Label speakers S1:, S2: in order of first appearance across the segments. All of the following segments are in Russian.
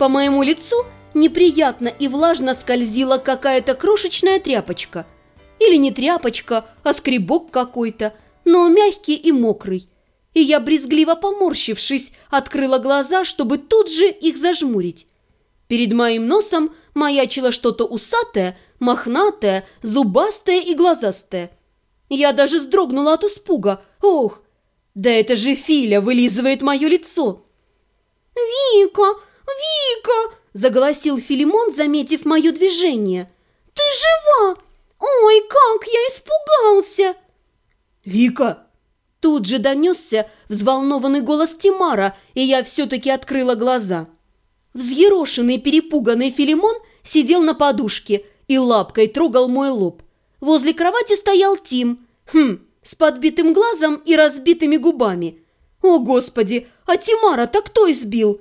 S1: По моему лицу неприятно и влажно скользила какая-то крошечная тряпочка. Или не тряпочка, а скребок какой-то, но мягкий и мокрый. И я, брезгливо поморщившись, открыла глаза, чтобы тут же их зажмурить. Перед моим носом маячило что-то усатое, мохнатое, зубастое и глазастое. Я даже вздрогнула от испуга. Ох, да это же Филя вылизывает мое лицо.
S2: «Вика! Вика!» – заголосил Филимон, заметив мое движение. «Ты жива? Ой, как я испугался!»
S1: «Вика!» Тут же донесся взволнованный голос Тимара, и я все-таки открыла глаза. Взъерошенный перепуганный Филимон сидел на подушке и лапкой трогал мой лоб. Возле кровати стоял Тим, хм, с подбитым глазом и разбитыми губами. О, Господи, а Тимара-то кто избил?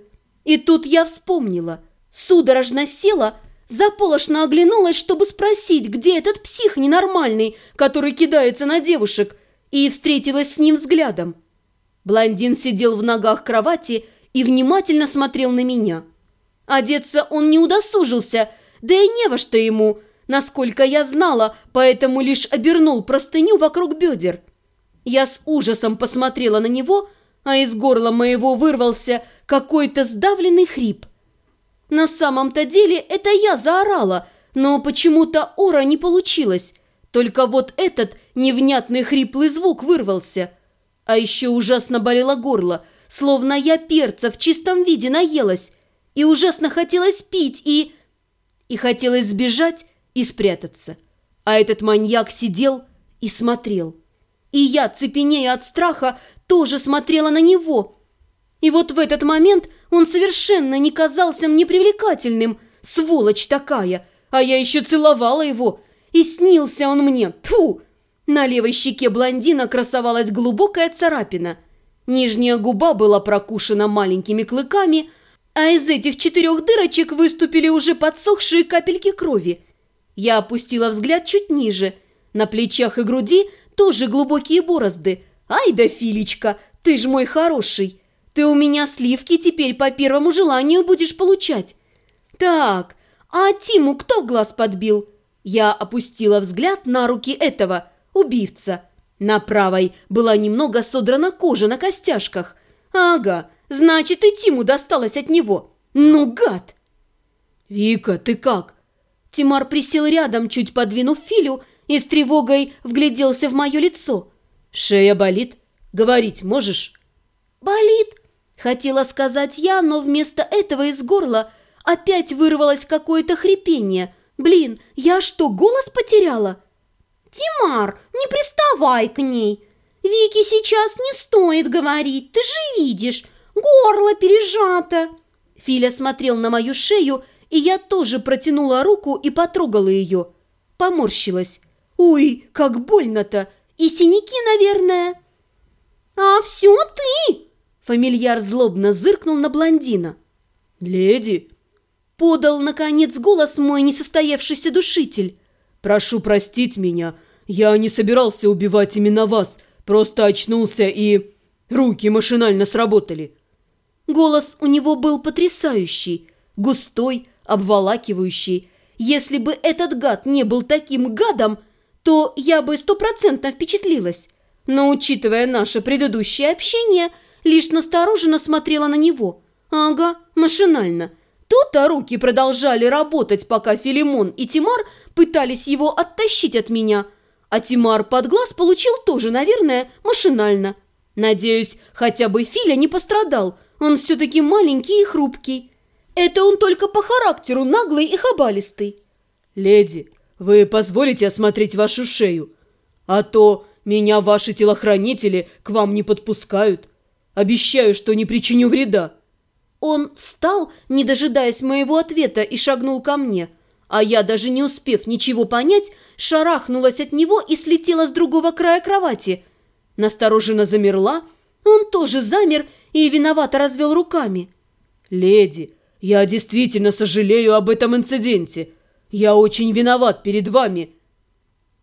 S1: И тут я вспомнила. Судорожно села, заполошно оглянулась, чтобы спросить, где этот псих ненормальный, который кидается на девушек, и встретилась с ним взглядом. Блондин сидел в ногах кровати и внимательно смотрел на меня. Одеться он не удосужился, да и не во что ему, насколько я знала, поэтому лишь обернул простыню вокруг бедер. Я с ужасом посмотрела на него, а из горла моего вырвался какой-то сдавленный хрип. На самом-то деле это я заорала, но почему-то ора не получилось. Только вот этот невнятный хриплый звук вырвался. А еще ужасно болело горло, словно я перца в чистом виде наелась. И ужасно хотелось пить, и... И хотелось сбежать и спрятаться. А этот маньяк сидел и смотрел. И я, цепенея от страха, тоже смотрела на него. И вот в этот момент он совершенно не казался мне привлекательным. Сволочь такая! А я еще целовала его, и снился он мне. Тьфу! На левой щеке блондина красовалась глубокая царапина. Нижняя губа была прокушена маленькими клыками, а из этих четырех дырочек выступили уже подсохшие капельки крови. Я опустила взгляд чуть ниже. На плечах и груди тоже глубокие борозды. Ай да, Филечка, ты ж мой хороший. Ты у меня сливки теперь по первому желанию будешь получать. Так, а Тиму кто глаз подбил? Я опустила взгляд на руки этого убивца. На правой была немного содрана кожа на костяшках. Ага, значит и Тиму досталось от него. Ну, гад! «Вика, ты как?» Тимар присел рядом, чуть подвинув Филю, и с тревогой вгляделся в мое лицо. «Шея болит? Говорить можешь?»
S2: «Болит?» – хотела сказать я, но вместо этого из горла опять вырвалось какое-то хрипение – Блин, я что, голос потеряла? Тимар, не приставай к ней. Вике сейчас не стоит говорить, ты же видишь, горло пережато. Филя смотрел на мою шею, и я тоже протянула руку и потрогала ее. Поморщилась. Ой, как больно-то! И синяки, наверное. А все ты! Фамильяр злобно зыркнул на блондина.
S1: «Леди,
S2: Подал, наконец, голос мой несостоявшийся душитель.
S1: «Прошу простить меня. Я не собирался убивать именно вас. Просто очнулся и... Руки машинально сработали».
S2: Голос у него был потрясающий, густой, обволакивающий. Если бы этот гад не был таким гадом, то я бы стопроцентно впечатлилась. Но, учитывая наше предыдущее общение, лишь настороженно смотрела на него. Ага, машинально – то-то руки продолжали работать, пока Филимон и Тимар пытались его оттащить от меня. А Тимар под глаз получил тоже, наверное, машинально. Надеюсь, хотя бы Филя не пострадал. Он все-таки маленький и хрупкий. Это он только по характеру наглый и хабалистый.
S1: «Леди, вы позволите осмотреть вашу шею? А то меня ваши телохранители к вам не подпускают. Обещаю, что не причиню вреда».
S2: Он встал, не дожидаясь моего ответа, и шагнул ко мне. А я, даже не успев ничего понять, шарахнулась от него и слетела с другого края кровати. Настороженно замерла. Он тоже замер и виновато развел руками.
S1: «Леди, я действительно сожалею об этом инциденте. Я очень виноват перед вами.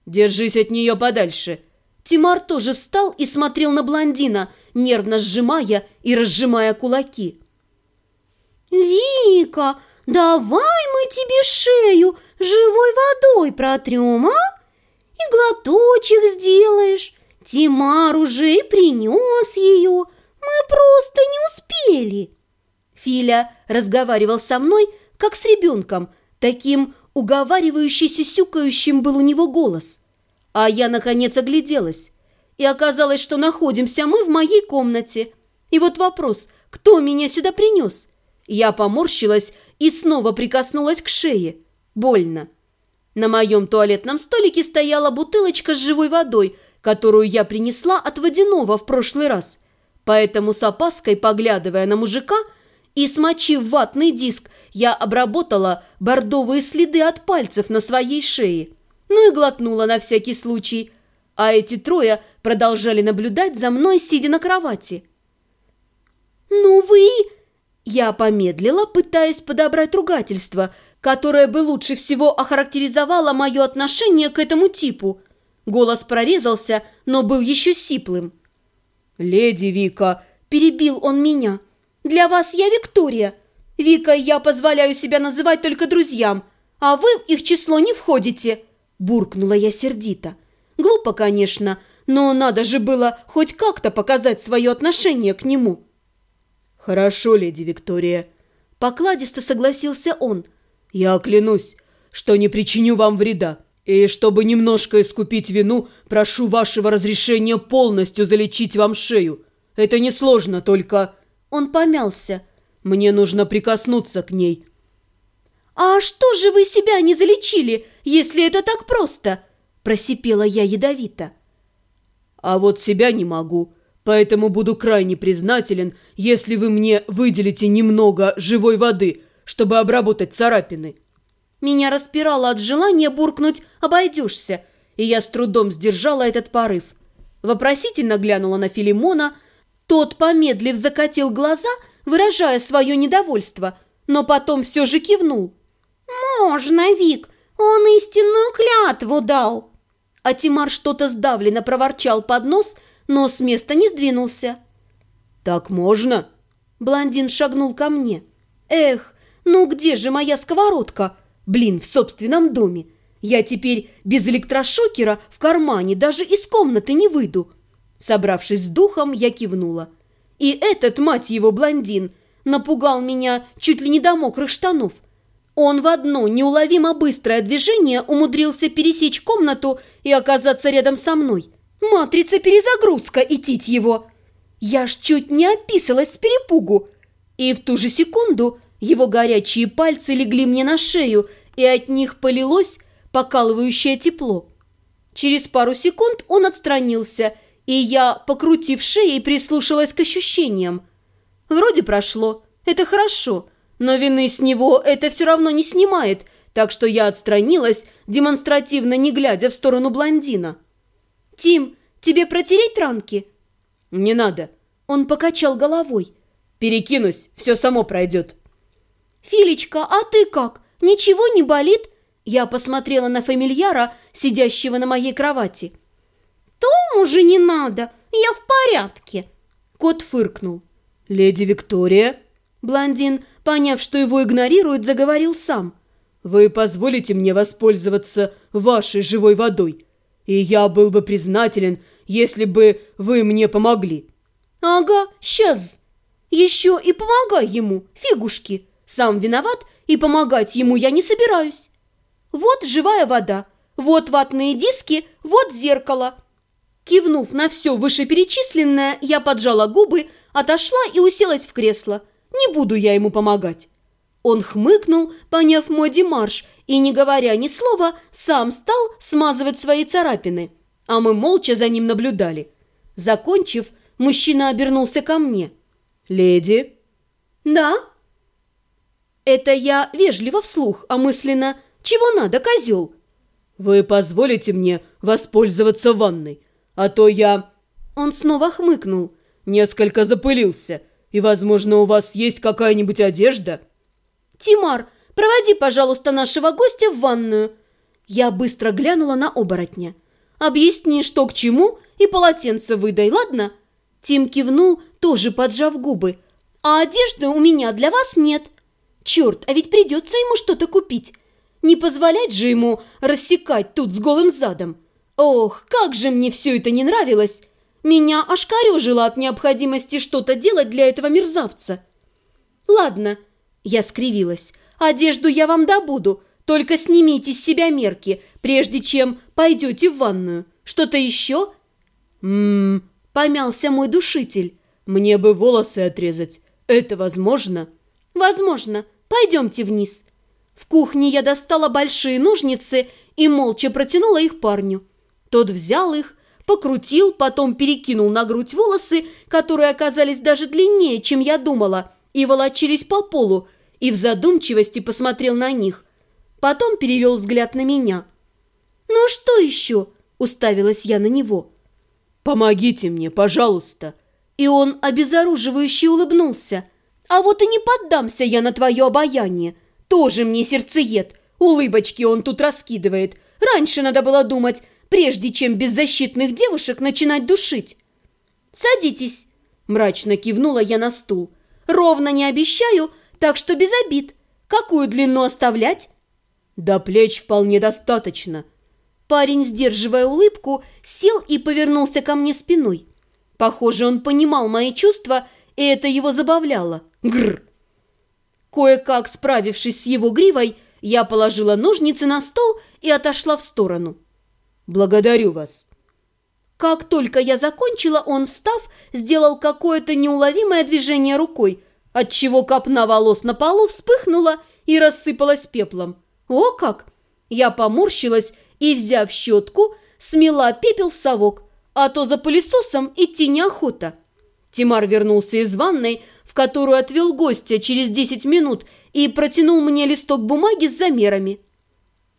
S1: Держись от нее подальше».
S2: Тимар тоже встал и смотрел на блондина, нервно сжимая и разжимая кулаки. «Вика, давай мы тебе шею живой водой протрем, а? И глоточек сделаешь. Тимар уже и принес ее. Мы просто не успели».
S1: Филя разговаривал со мной, как с ребенком. Таким уговаривающий-сюсюкающим был у него голос. А я, наконец, огляделась. И оказалось, что находимся мы в моей комнате. И вот вопрос, кто меня сюда принес? Я поморщилась и снова прикоснулась к шее. Больно. На моем туалетном столике стояла бутылочка с живой водой, которую я принесла от водяного в прошлый раз. Поэтому с опаской, поглядывая на мужика и смочив ватный диск, я обработала бордовые следы от пальцев на своей шее. Ну и глотнула на всякий случай. А эти трое продолжали наблюдать за мной, сидя на кровати.
S2: «Ну вы...»
S1: Я помедлила, пытаясь подобрать ругательство, которое бы лучше всего охарактеризовало мое отношение к этому типу. Голос прорезался, но был еще сиплым.
S2: «Леди Вика!» – перебил он меня. «Для вас я Виктория. Вика я позволяю себя называть только друзьям, а вы в их число не входите!» – буркнула я сердито. Глупо, конечно, но надо же было хоть как-то показать свое отношение к нему.
S3: «Хорошо, леди Виктория», — покладисто согласился он. «Я клянусь, что не причиню вам вреда, и чтобы немножко искупить вину, прошу вашего разрешения полностью залечить вам шею. Это несложно, только...»
S1: Он помялся.
S3: «Мне нужно прикоснуться к ней».
S2: «А что же вы себя не залечили, если это так просто?» Просипела я ядовито.
S3: «А вот себя не могу», Поэтому буду крайне признателен, если вы мне выделите немного живой воды, чтобы обработать царапины».
S1: Меня распирало от желания буркнуть «обойдешься», и я с трудом сдержала этот порыв. Вопросительно глянула на Филимона. Тот, помедлив, закатил глаза, выражая свое недовольство, но потом все же кивнул.
S2: «Можно, Вик, он истинную клятву дал!»
S1: А Тимар что-то сдавленно проворчал под нос – но с места не сдвинулся.
S3: «Так можно?»
S1: Блондин шагнул ко мне. «Эх, ну где же моя сковородка? Блин, в собственном доме. Я теперь без электрошокера в кармане даже из комнаты не выйду». Собравшись с духом, я кивнула. И этот, мать его, блондин, напугал меня чуть ли не до мокрых штанов. Он в одно неуловимо быстрое движение умудрился пересечь комнату и оказаться рядом со мной. Матрица-перезагрузка, и тить его! Я ж чуть не описалась с перепугу. И в ту же секунду его горячие пальцы легли мне на шею, и от них полилось покалывающее тепло. Через пару секунд он отстранился, и я, покрутив шеей, прислушалась к ощущениям. Вроде прошло, это хорошо, но вины с него это все равно не снимает, так что я отстранилась, демонстративно не глядя в сторону блондина. «Тим, тебе протереть ранки?»
S3: «Не надо».
S1: Он покачал головой.
S3: «Перекинусь, все само пройдет».
S2: «Филечка, а ты как? Ничего не болит?»
S1: Я посмотрела на фамильяра, сидящего на моей кровати.
S2: «Тому же не надо, я в порядке!»
S1: Кот фыркнул.
S3: «Леди Виктория?»
S1: Блондин, поняв, что его игнорируют, заговорил сам.
S3: «Вы позволите мне воспользоваться вашей живой водой? и я был бы признателен, если бы вы мне помогли».
S1: «Ага, сейчас. Еще и помогай ему, фигушки. Сам виноват, и помогать ему я не собираюсь. Вот живая вода, вот ватные диски, вот зеркало». Кивнув на все вышеперечисленное, я поджала губы, отошла и уселась в кресло. Не буду я ему помогать. Он хмыкнул, поняв мой демарш, и, не говоря ни слова, сам стал смазывать свои царапины, а мы молча за ним наблюдали. Закончив, мужчина обернулся ко мне.
S3: «Леди?»
S1: «Да?» Это я вежливо вслух, а мысленно «Чего надо, козел?»
S3: «Вы позволите мне воспользоваться ванной, а то я...»
S1: Он снова хмыкнул.
S3: «Несколько запылился, и, возможно, у вас есть какая-нибудь одежда?»
S1: «Тимар, проводи, пожалуйста, нашего гостя в ванную». Я быстро глянула на оборотня. «Объясни, что к чему, и полотенце выдай, ладно?» Тим кивнул, тоже поджав губы. «А одежды у меня для вас нет». Черт, а ведь придется ему что-то купить. Не позволять же ему рассекать тут с голым задом. Ох, как же мне все это не нравилось. Меня аж корежило от необходимости что-то делать для этого мерзавца. Ладно, я скривилась. Одежду я вам добуду, только снимите с себя мерки, прежде чем пойдете в ванную. Что-то еще?
S3: Ммм,
S1: помялся мой душитель.
S3: Мне бы волосы отрезать. Это возможно?
S1: Возможно. Пойдемте вниз. В кухне я достала большие ножницы и молча протянула их парню. Тот взял их, покрутил, потом перекинул на грудь волосы, которые оказались даже длиннее, чем я думала, и волочились по полу, и в задумчивости посмотрел на них. Потом перевел взгляд на меня. «Ну что еще?» – уставилась я на него.
S3: «Помогите мне, пожалуйста!»
S1: И он обезоруживающе улыбнулся. «А вот и не поддамся я на твое обаяние!» Тоже мне сердцеед. Улыбочки он тут раскидывает. Раньше надо было думать, прежде чем беззащитных девушек начинать душить. «Садитесь», – мрачно кивнула я на стул. «Ровно не обещаю, так что без обид. Какую длину оставлять?»
S3: «До плеч вполне достаточно».
S1: Парень, сдерживая улыбку, сел и повернулся ко мне спиной. Похоже, он понимал мои чувства, и это его забавляло. Гррр! Кое-как справившись с его гривой, я положила ножницы на стол и отошла в сторону.
S3: «Благодарю вас».
S1: Как только я закончила, он, встав, сделал какое-то неуловимое движение рукой, отчего копна волос на полу вспыхнула и рассыпалась пеплом. «О как!» Я поморщилась и, взяв щетку, смела пепел в совок, а то за пылесосом идти неохота. Тимар вернулся из ванной, в которую отвел гостя через 10 минут и протянул мне листок бумаги с замерами.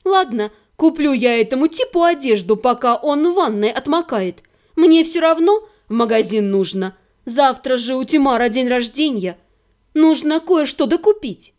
S1: «Ладно, куплю я этому типу одежду, пока он в ванной отмокает. Мне все равно в магазин нужно. Завтра же у Тимара день рождения. Нужно кое-что докупить».